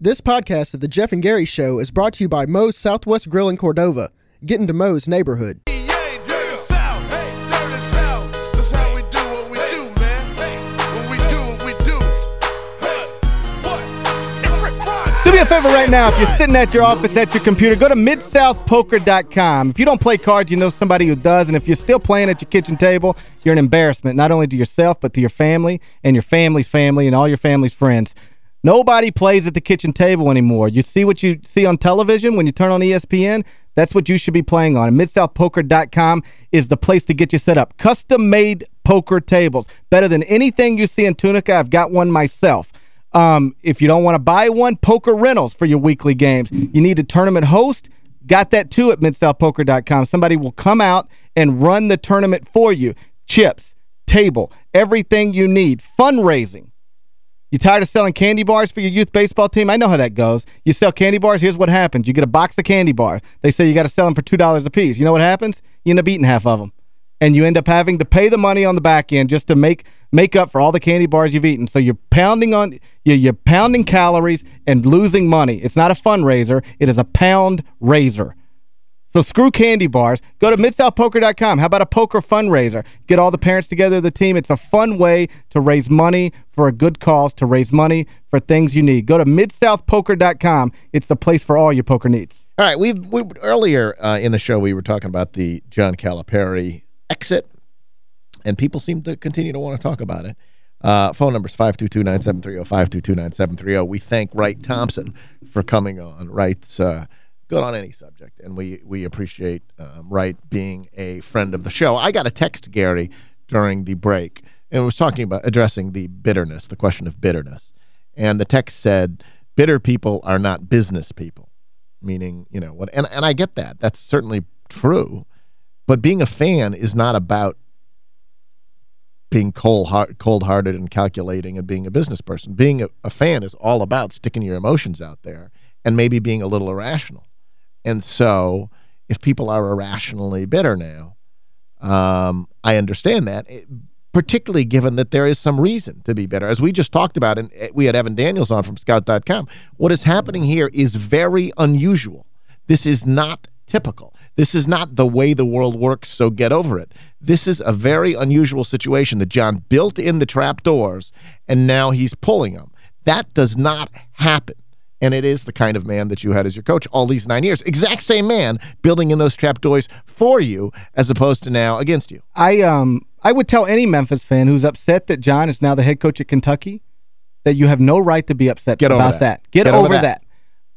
This podcast of the Geoff and Gary Show is brought to you by Moe's Southwest Grill in Cordova. Get into Moe's neighborhood. Do me a favor right now. If you're sitting at your office at your computer, go to MidSouthPoker.com. If you don't play cards, you know somebody who does. And if you're still playing at your kitchen table, you're an embarrassment, not only to yourself, but to your family and your family's family and all your family's friends. Nobody plays at the kitchen table anymore. You see what you see on television when you turn on ESPN? That's what you should be playing on. And MidSouthPoker.com is the place to get you set up. Custom-made poker tables. Better than anything you see in Tunica. I've got one myself. Um, if you don't want to buy one, poker rentals for your weekly games. You need a tournament host, got that too at midsouthpoker.com. Somebody will come out and run the tournament for you. Chips, table, everything you need. Fundraising. You tired of selling candy bars for your youth baseball team? I know how that goes. You sell candy bars, here's what happens. You get a box of candy bars. They say you got to sell them for $2 a piece. You know what happens? You end up eating half of them and you end up having to pay the money on the back end just to make make up for all the candy bars you've eaten. So you're pounding on you're, you're pounding calories and losing money. It's not a fundraiser. It is a pound raiser. So screw candy bars. Go to midsouthpoker.com. How about a poker fundraiser? Get all the parents together, the team. It's a fun way to raise money for a good cause, to raise money for things you need. Go to midsouthpoker.com. It's the place for all your poker needs. All right, we we earlier uh, in the show we were talking about the John Calipari exit, and people seem to continue to want to talk about it. Uh, phone number is 522-9730, 522-9730. We thank Wright Thompson for coming on. Wright's uh, good on any subject, and we, we appreciate um, Wright being a friend of the show. I got a text, Gary, during the break, and was talking about addressing the bitterness, the question of bitterness. And the text said, bitter people are not business people, meaning, you know, what? and, and I get that. That's certainly true. But being a fan is not about being cold-hearted cold and calculating and being a business person. Being a, a fan is all about sticking your emotions out there and maybe being a little irrational. And so if people are irrationally bitter now, um, I understand that, it, particularly given that there is some reason to be bitter. As we just talked about, and we had Evan Daniels on from Scout.com, what is happening here is very unusual. This is not typical. This is not the way the world works, so get over it. This is a very unusual situation that John built in the trap doors, and now he's pulling them. That does not happen. And it is the kind of man that you had as your coach all these nine years. Exact same man building in those trap doors for you as opposed to now against you. I um I would tell any Memphis fan who's upset that John is now the head coach at Kentucky that you have no right to be upset Get about that. that. Get, Get over, over that. that.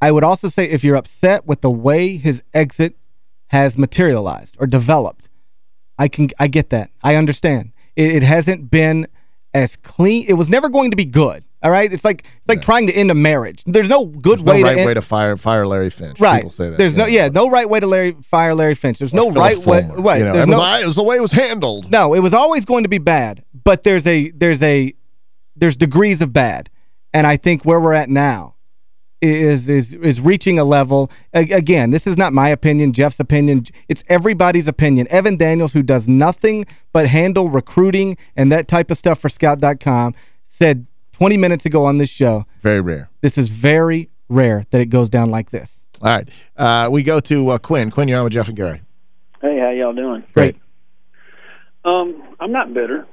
I would also say if you're upset with the way his exit has materialized or developed. I can I get that. I understand. It, it hasn't been as clean. It was never going to be good. All right? It's like it's like yeah. trying to end a marriage. There's no good There's way no right to way to fire fire Larry Finch. Right. People say that. There's yeah. no yeah, no right way to Larry fire Larry Finch. There's no right way right. You know, there's it, no, was, it was the way it was handled. No, it was always going to be bad, but there's a there's a there's degrees of bad. And I think where we're at now is is is reaching a level again this is not my opinion Geoff's opinion it's everybody's opinion Evan Daniels who does nothing but handle recruiting and that type of stuff for scout.com said 20 minutes ago on this show. Very rare. This is very rare that it goes down like this. All right. Uh, we go to uh, Quinn. Quinn you're on with Geoff and Gary. Hey how y'all doing? Great. Um I'm not bitter.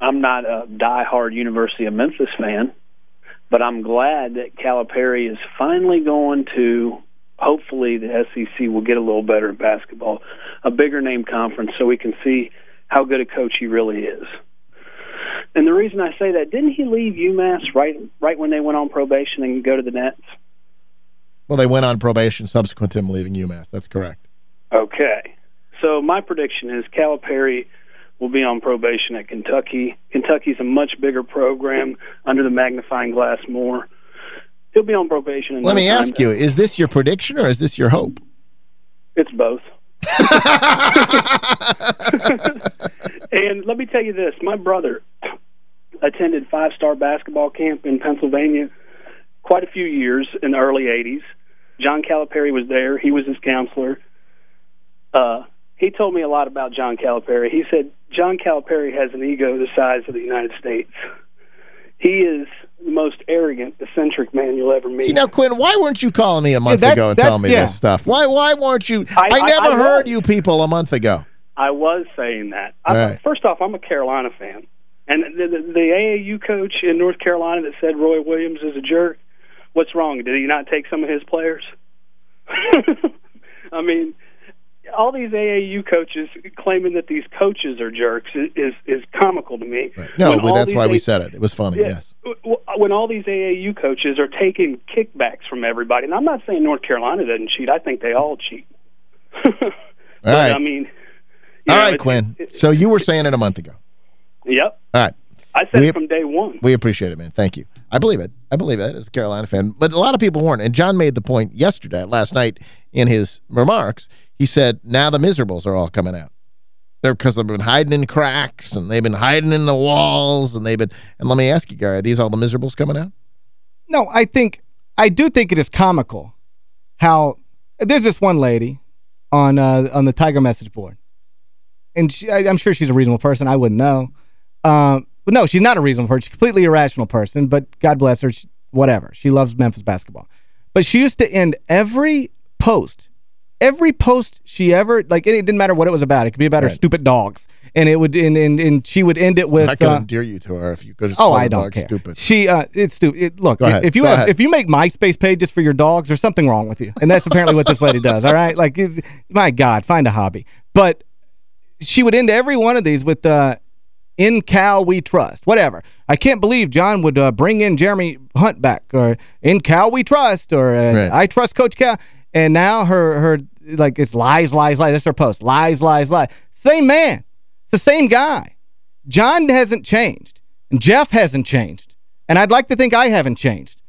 I'm not a die-hard University of Memphis fan but I'm glad that Calipari is finally going to. Hopefully, the SEC will get a little better at basketball, a bigger name conference, so we can see how good a coach he really is. And the reason I say that, didn't he leave UMass right right when they went on probation and go to the Nets? Well, they went on probation subsequent to him leaving UMass. That's correct. Okay. So my prediction is Calipari will be on probation at Kentucky. Kentucky's a much bigger program under the magnifying glass more. He'll be on probation. In Let me ask you, is this your prediction or is this your hope? It's both. And let me tell you this, my brother attended five-star basketball camp in Pennsylvania quite a few years in the early 80s. John Calipari was there. He was his counselor. Uh, he told me a lot about John Calipari. He said John Calipari has an ego the size of the United States. He is the most arrogant, eccentric man you'll ever meet. See, now, Quinn, why weren't you calling me a month that- ago and telling me yeah. this stuff? Why Why weren't you? I- I, I- never I heard was. you people a month ago. I was saying that. I, All right. First off, I'm a Carolina fan, and the, the, the AAU coach in North Carolina that said Roy Williams is a jerk. What's wrong? Did he not take some of his players? I mean, all these AAU coaches claiming that these coaches are jerks is is, is comical to me. No, When but that's why we said it. It was funny, Yeah, yes. When all these AAU coaches are taking kickbacks from everybody, and I'm not saying North Carolina doesn't cheat. I think they all cheat. but, right. I mean, All know, right, it's- Quinn. So you were saying it a month ago. Yep. All right. I said We- it from day one. We appreciate it, man. Thank you. I believe it. I believe it as a Carolina fan. But a lot of people weren't. And John made the point yesterday, last night, in his remarks. He said, now the miserables are all coming out. They're because they've been hiding in cracks and they've been hiding in the walls and they've been and let me ask you, Gary, are these all the miserables coming out? No, I think I do think it is comical how there's this one lady on uh, on the Tiger message board. And she, I, I'm sure she's a reasonable person. I wouldn't know. Um, but no, she's not a reasonable person. She's a completely irrational person, but God bless her. She, whatever. She loves Memphis basketball. But she used to end every post, every post she ever, like, it, didn't matter what it was about. It could be about her stupid dogs. And it would, and, and, and she would end it with... I could uh, endear you to her if you could just Oh, I don't care. stupid. She, uh, it's stupid. It, look, if you Go have, ahead. if you make MySpace pages for your dogs, there's something wrong with you, and that's apparently what this lady does. All right, like, it- my God, find a hobby. But she would end every one of these with uh, "In Cal We Trust," whatever. I can't believe John would uh, bring in Jeremy Hunt back, or "In Cal We Trust," or uh, Right. "I Trust Coach Cal." And now her her like it's lies, lies, lies. That's her post. Lies, lies, lies. Same man. It's the same guy. John hasn't changed. And Geoff hasn't changed. And I'd like to think I haven't changed.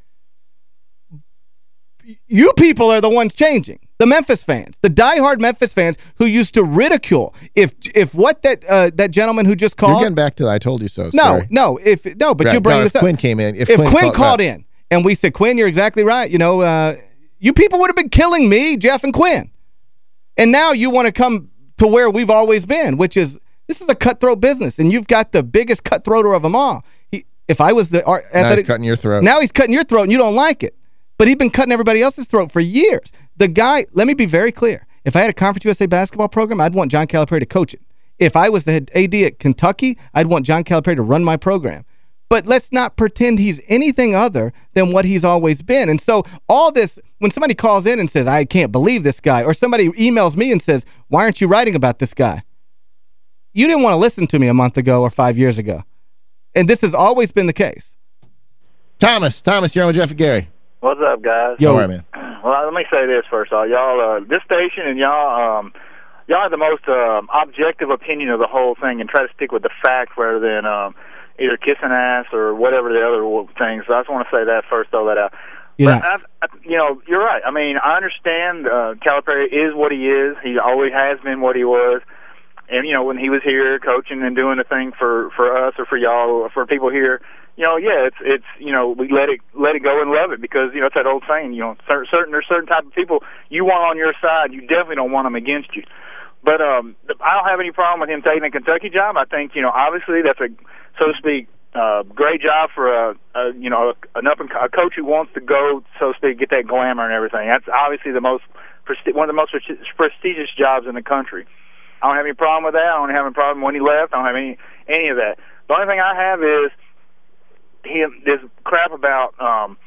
You people are the ones changing. The Memphis fans. The diehard Memphis fans who used to ridicule. If if what that uh, that gentleman who just You're called... getting back to the I told you so no, story. no, if no, but Right, you bring no, this if up. Quinn came in, if if Quinn Quinn, called- called in and we said, Quinn, you're exactly right. You know, uh, you people would have been killing me, Geoff and Quinn. And now you want to come to where we've always been, which is this is a cutthroat business, and you've got the biggest cutthroater of them all. He, if I was the Now he's cutting your throat. now he's cutting your throat, and you don't like it. But he's been cutting everybody else's throat for years. The guy, let me be very clear. If I had a Conference USA basketball program, I'd want John Calipari to coach it. If I was the head AD at Kentucky, I'd want John Calipari to run my program. But let's not pretend he's anything other than what he's always been. And so all this, when somebody calls in and says, I can't believe this guy, or somebody emails me and says, why aren't you writing about this guy? You didn't want to listen to me a month ago or five years ago. And this has always been the case. Thomas, Thomas, you're on with Geoff and Gary. What's up, guys? Yo. All right, man. Well, let me say this first. All y'all, uh, this station and y'all, um, y'all have the most um, objective opinion of the whole thing, and try to stick with the facts rather than um, either kissing ass or whatever the other things. So I just want to say that first, throw that out. You're But not. I, you know, you're right. I mean, I understand uh, Calipari is what he is. He always has been what he was. And you know, when he was here coaching and doing the thing for for us or for y'all or for people here, you know, yeah, it's it's you know, we let it let it go and love it because you know it's that old saying. You know, cer- certain there's certain type of people you want on your side, you definitely don't want them against you. But um, I don't have any problem with him taking a Kentucky job. I think you know, obviously that's a so to speak uh, great job for a, a you know an up and a coach who wants to go so to speak get that glamour and everything. That's obviously the most one of the most presti- prestigious jobs in the country. I don't have any problem with that. I don't have any problem when he left. I don't have any any of that. The only thing I have is him this crap about um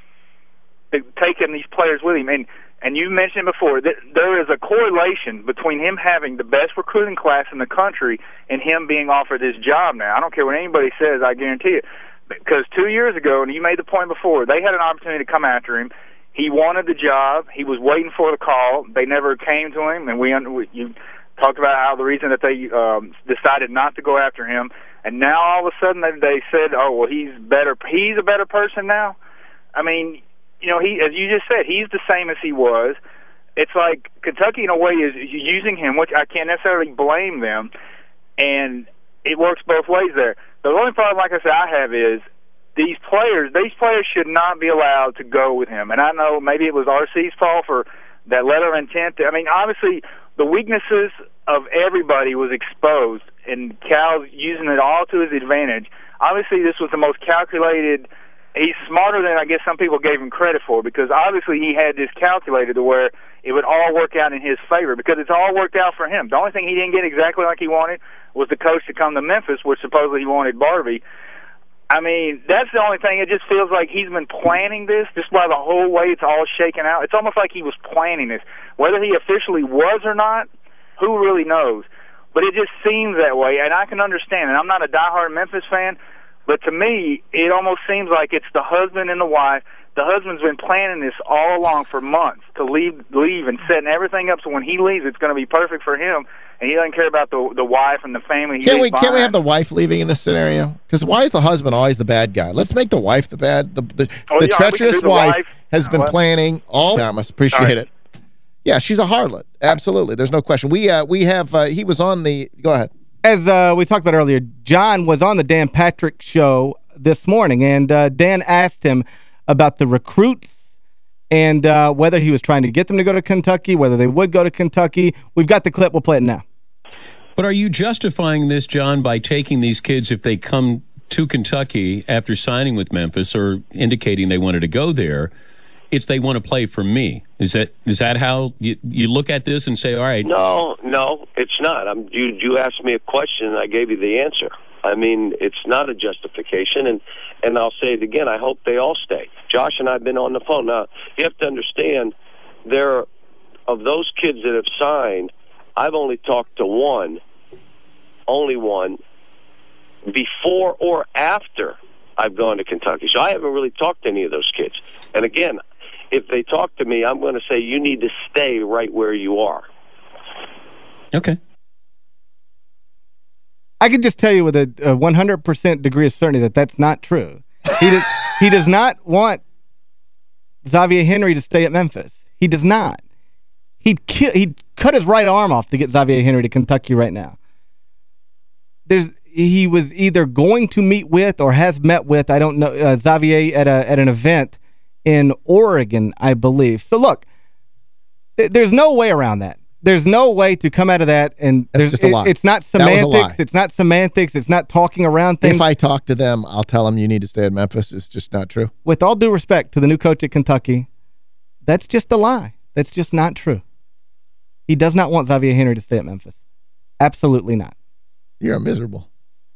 taking these players with him and and you mentioned before that there is a correlation between him having the best recruiting class in the country and him being offered this job now. I don't care what anybody says, I guarantee it. Because two years ago, and you made the point before, they had an opportunity to come after him. He wanted the job. He was waiting for the call. They never came to him, and we, we you talked about how the reason that they um, decided not to go after him, and now all of a sudden they, they said, "Oh, well, he's better. He's a better person now." I mean, you know, he as you just said, he's the same as he was. It's like Kentucky, in a way, is using him, which I can't necessarily blame them, and it works both ways there. The only problem, like I said, I have is these players. These players should not be allowed to go with him. And I know maybe it was RC's fault for that letter of intent. I mean, obviously, the weaknesses of everybody was exposed, and Cal's using it all to his advantage. obviously this was the most calculated. He's smarter than I guess some people gave him credit for because obviously he had this calculated to where it would all work out in his favor because it's all worked out for him. The only thing he didn't get exactly like he wanted was the coach to come to Memphis, which supposedly he wanted Barbee. I mean, that's the only thing. It just feels like he's been planning this, just by the whole way it's all shaken out. It's almost like he was planning this. Whether he officially was or not, who really knows? But it just seems that way, and I can understand. And I'm not a diehard Memphis fan, but to me, it almost seems like it's the husband and the wife. The husband's been planning this all along for months to leave, leave, and setting everything up so when he leaves, it's going to be perfect for him and he doesn't care about the the wife and the family. Can we can we have the wife leaving in this scenario? Because why is the husband always the bad guy? Let's make the wife the bad. The the, oh, the yeah, treacherous the wife, wife, has been what? planning all. I must appreciate right. it. Yeah, she's a harlot. Absolutely, there's no question. We uh, we have uh, he was on the. Go ahead. As uh, we talked about earlier, John was on the Dan Patrick show this morning, and uh, Dan asked him about the recruits and uh, whether he was trying to get them to go to Kentucky, whether they would go to Kentucky. We've got the clip. We'll play it now. But are you justifying this, John, by taking these kids if they come to Kentucky after signing with Memphis or indicating they wanted to go there? It's they want to play for me. Is that is that how you, you look at this and say, all right? No, no, it's not. I'm, you you asked me a question and I gave you the answer. I mean, it's not a justification, and and I'll say it again. I hope they all stay. Josh and I've been on the phone. Now you have to understand, there of those kids that have signed I've only talked to one, only one, before or after I've gone to Kentucky. So I haven't really talked to any of those kids. And again, if they talk to me, I'm going to say you need to stay right where you are. Okay. I can just tell you with a 100% degree of certainty that that's not true. He does, he does not want Xavier Henry to stay at Memphis. He does not. He'd kill, he'd cut his right arm off to get Xavier Henry to Kentucky right now. There's he was either going to meet with or has met with I don't know uh, Xavier at a at an event in Oregon, I believe. So look, th there's no way around that. There's no way to come out of that and That's just a lie. It, it's not semantics, it's not semantics, it's not talking around things. If I talk to them, I'll tell them you need to stay at Memphis. It's just not true. With all due respect to the new coach at Kentucky, that's just a lie. That's just not true. He does not want Xavier Henry to stay at Memphis. Absolutely not. You're miserable.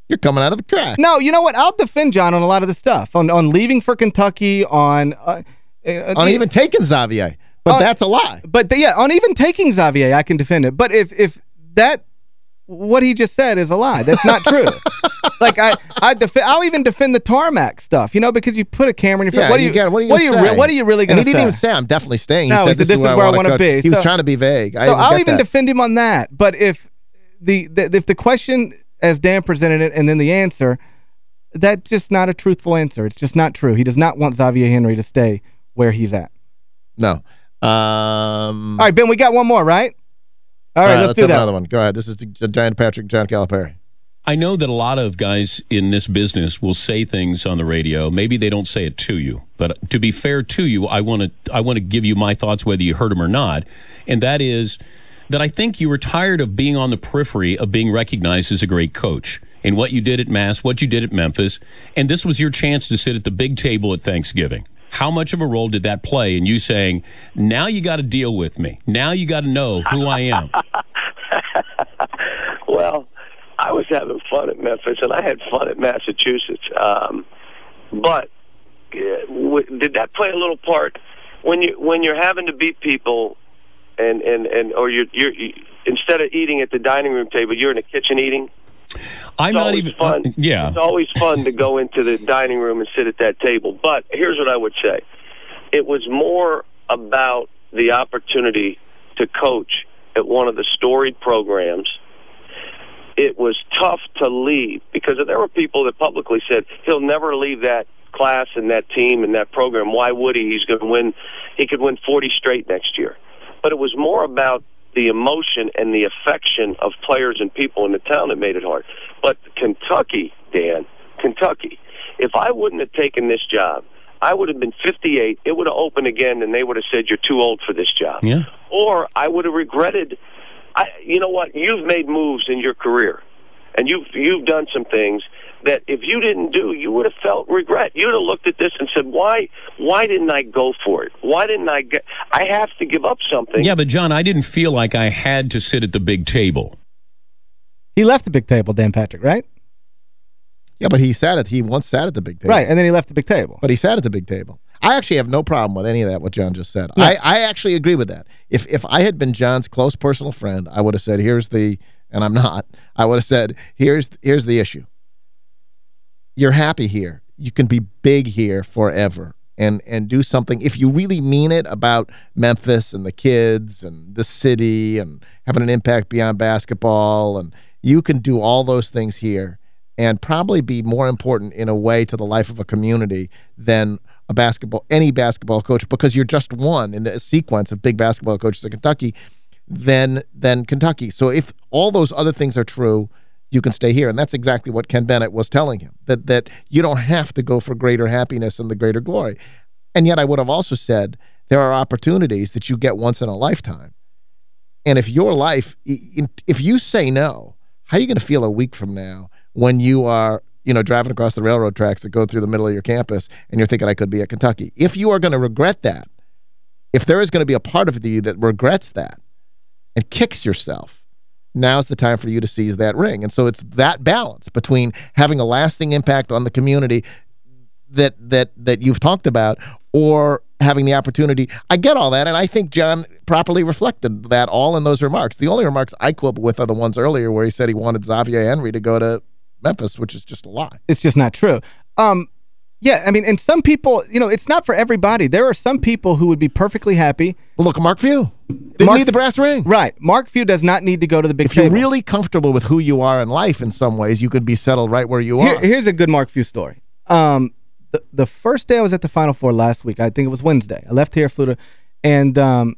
You're coming out of the crack. No, you know what? I'll defend John on a lot of the stuff. On on leaving for Kentucky, on... Uh, uh, on even taking Xavier. But on, that's a lie. But the, yeah, on even taking Xavier, I can defend it. But if if that what he just said is a lie. That's not true. like I, I defend. I'll even defend the tarmac stuff. You know, because you put a camera in your face. Yeah, what, do you, get, what, are you, what, are you what are you really going to say? he didn't even say I'm definitely staying. He no, said, this, this is where, where I want to be. He so, was trying to be vague. I so I'll even that. defend him on that. But if the, the if the question as Dan presented it and then the answer, that's just not a truthful answer. It's just not true. He does not want Xavier Henry to stay where he's at. No. Um, All right, Ben, we got one more, right? All right, uh, let's, let's do that. another one. Go ahead. This is Dan Patrick, John Calipari. I know that a lot of guys in this business will say things on the radio. Maybe they don't say it to you, but to be fair to you, I want to I want to give you my thoughts whether you heard them or not, and that is that I think you were tired of being on the periphery of being recognized as a great coach. And what you did at Mass, what you did at Memphis, and this was your chance to sit at the big table at Thanksgiving. How much of a role did that play in you saying, now you got to deal with me. Now you got to know who I am? well, I was having fun at Memphis, and I had fun at Massachusetts. Um, but uh, w- did that play a little part when you when you're having to beat people, and and and or you're you're instead of eating at the dining room table, you're in the kitchen eating? I'm it's not even uh, fun. Uh, yeah. It's always fun to go into the dining room and sit at that table. But here's what I would say. It was more about the opportunity to coach at one of the storied programs. It was tough to leave because there were people that publicly said he'll never leave that class and that team and that program. Why would he? He's going to win. He could win 40 straight next year. But it was more about the emotion and the affection of players and people in the town that made it hard. But Kentucky, Dan, Kentucky, if I wouldn't have taken this job, I would have been 58. It would have opened again, and they would have said, You're too old for this job. Yeah. Or I would have regretted. I, you know what? You've made moves in your career, and you've you've done some things that if you didn't do, you would have felt regret. You'd have looked at this and said, "Why? Why didn't I go for it? Why didn't I get? I have to give up something." Yeah, but John, I didn't feel like I had to sit at the big table. He left the big table, Dan Patrick, right? Yeah, but he sat at he once sat at the big table. Right, and then he left the big table. But he sat at the big table. I actually have no problem with any of that, what John just said. No. I, I actually agree with that. If if I had been John's close personal friend, I would have said, here's the, and I'm not, I would have said, here's here's the issue. You're happy here. You can be big here forever and and do something, if you really mean it, about Memphis and the kids and the city and having an impact beyond basketball, and you can do all those things here and probably be more important in a way to the life of a community than a basketball any basketball coach because you're just one in a sequence of big basketball coaches in Kentucky than than Kentucky. So if all those other things are true, you can stay here. And that's exactly what Ken Bennett was telling him, that that you don't have to go for greater happiness and the greater glory. And yet I would have also said there are opportunities that you get once in a lifetime. And if your life, if you say no, how are you going to feel a week from now when you are, you know, driving across the railroad tracks that go through the middle of your campus and you're thinking I could be at Kentucky? If you are going to regret that, if there is going to be a part of you that regrets that and kicks yourself, now's the time for you to seize that ring. And so it's that balance between having a lasting impact on the community that that that you've talked about or having the opportunity. I get all that, and I think John properly reflected that all in those remarks. The only remarks I quibble with are the ones earlier where he said he wanted Xavier Henry to go to Memphis, which is just a lie. It's just not true. Um, yeah, I mean, and some people, you know, it's not for everybody. There are some people who would be perfectly happy. Well, look, Mark Few. Didn't Mark, need the brass ring. Right. Mark Few does not need to go to the big if table. you're really comfortable with who you are in life in some ways, you could be settled right where you Here, are. here's a good Mark Few story. Um, the, the first day I was at the Final Four last week, I think it was Wednesday. I left here, flew to, and um,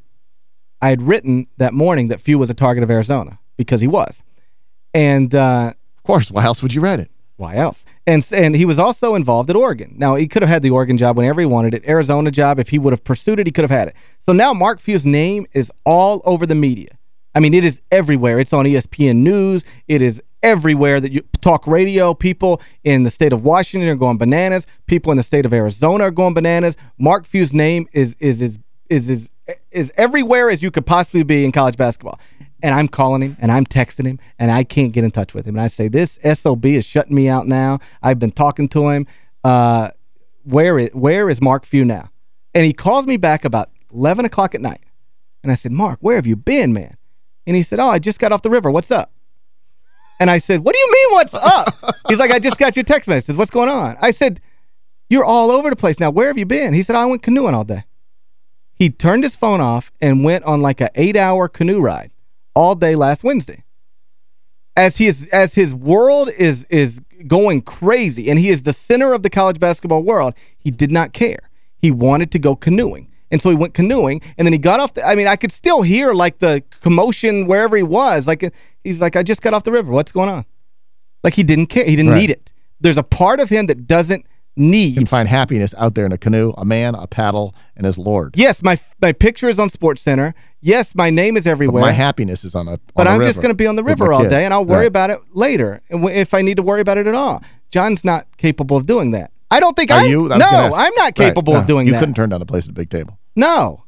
I had written that morning that Few was a target of Arizona because he was. And uh, of course, why else would you write it? Why else? And and he was also involved at Oregon. Now, he could have had the Oregon job whenever he wanted it. Arizona job, if he would have pursued it, he could have had it. So now Mark Few's name is all over the media. I mean, it is everywhere. It's on ESPN News. It is everywhere that you talk radio. People in the state of Washington are going bananas. People in the state of Arizona are going bananas. Mark Few's name is is is is is, is everywhere as you could possibly be in college basketball. And I'm calling him, and I'm texting him, and I can't get in touch with him. And I say, this SOB is shutting me out now. I've been talking to him. Uh, where is, where is Mark Few now? And he calls me back about 11 o'clock at night. And I said, Mark, where have you been, man? And he said, oh, I just got off the river. What's up? And I said, what do you mean what's up? He's like, I just got your text message. What's going on? I said, you're all over the place now. Where have you been? He said, I went canoeing all day. He turned his phone off and went on like an eight-hour canoe ride all day last Wednesday. As his as his world is is going crazy and he is the center of the college basketball world, he did not care. He wanted to go canoeing. And so he went canoeing and then he got off the I mean, I could still hear like the commotion wherever he was. Like he's like I just got off the river. What's going on? Like he didn't care. He didn't right. need it. There's a part of him that doesn't need. You can find happiness out there in a canoe, a man, a paddle, and his Lord. Yes, my my picture is on Sports Center. Yes, my name is everywhere. But my happiness is on a on But a I'm just going to be on the river all day, and I'll worry right. about it later, if I need to worry about it at all. John's not capable of doing that. I don't think Are I you? I No, I'm not Right, capable no, of doing you that. You couldn't turn down the place at the big table. No.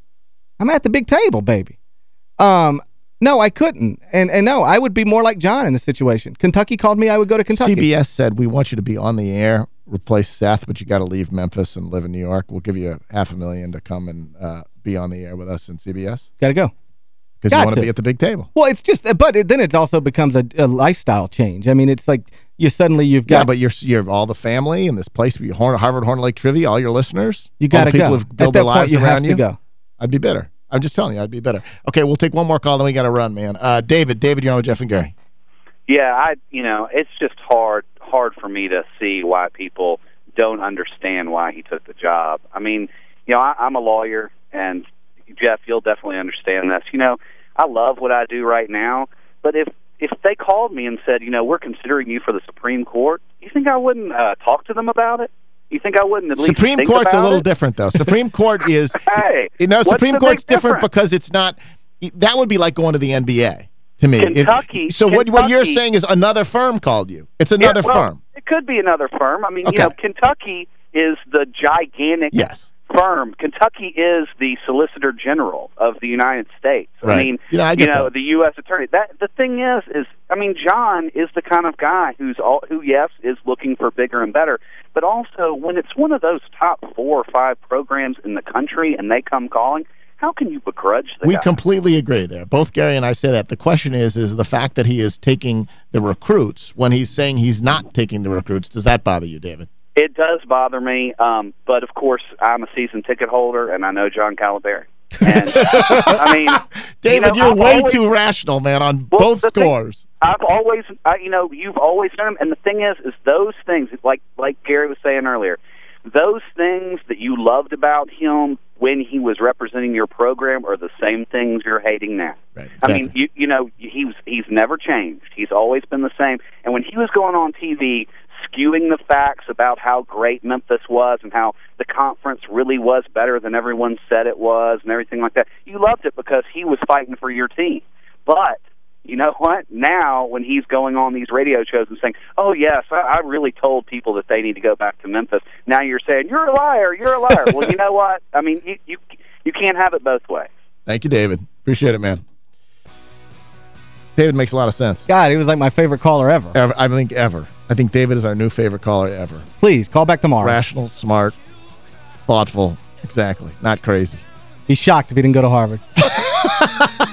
I'm at the big table, baby. Um, no, I couldn't. And and no, I would be more like John in the situation. Kentucky called me, I would go to Kentucky. CBS said, we want you to be on the air, replace Seth, but you got to leave Memphis and live in New York. We'll give you a half a million to come and uh, be on the air with us in CBS Got to go. because you want to. to be at the big table. Well, it's just, but it, then it also becomes a, a lifestyle change. I mean, it's like you suddenly you've got Yeah, but you're you're all the family and this place, where you Horn, Harvard Horn Lake Trivia, all your listeners, you got the to people go. who've built their that point, lives you around have you. to go. I'd be better. I'm just telling you, I'd be better. Okay, we'll take one more call, then we got to run, man. Uh, David, David, you're on with Geoff and Gary. Yeah, I you know, it's just hard hard for me to see why people don't understand why he took the job. I mean, you know, I, I'm a lawyer and Geoff, you'll definitely understand this. You know, I love what I do right now, but if if they called me and said, you know, we're considering you for the Supreme Court, you think I wouldn't uh, talk to them about it? You think I wouldn't at least Supreme Court's a little it? different, though. Supreme Court is... Hey, You know, Supreme Court's different because it's not... That would be like going to the NBA, to me. Kentucky- so what, what you're saying is another firm called you. It's another yeah, well, firm. It could be another firm. I mean, Okay. you know, Kentucky is the gigantic Yes. firm. Kentucky is the Solicitor General of the United States. Right. I mean, You know, I get know, the U.S. Attorney. That the thing is, is I mean, John is the kind of guy who's all who, yes, is looking for bigger and better, but also when it's one of those top four or five programs in the country and they come calling, how can you begrudge the We guy? completely agree there. Both Gary and I say that. The question is, is the fact that he is taking the recruits when he's saying he's not taking the recruits, does that bother you, David? It does bother me, um, but of course, I'm a season ticket holder, and I know John Calipari. And I mean, David, you know, I've way always- too rational, man, on Well, both the thing- scores. I've always, I, you know, you've always known him, and the thing is, is those things, like like Gary was saying earlier, those things that you loved about him when he was representing your program are the same things you're hating now. Right, I mean, you you know, he's he's never changed. He's always been the same. And when he was going on TV skewing the facts about how great Memphis was and how the conference really was better than everyone said it was and everything like that, you loved it because he was fighting for your team. But you know what? Now, when he's going on these radio shows and saying, "Oh yes, I, I really told people that they need to go back to Memphis," now you're saying you're a liar. You're a liar. well, you know what? I mean, you you you can't have it both ways. Thank you, David. Appreciate it, man. David makes a lot of sense. God, he was like my favorite caller ever. Ever, I think ever. I think David is our new favorite caller ever. Please, call back tomorrow. Rational, smart, thoughtful. Exactly. Not crazy. He's shocked if he didn't go to Harvard.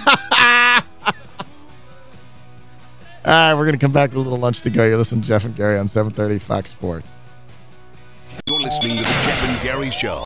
All right, we're going to come back with a little lunch to go. You're listening to Geoff and Gary on 730 Fox Sports. You're listening to the Geoff and Gary Show.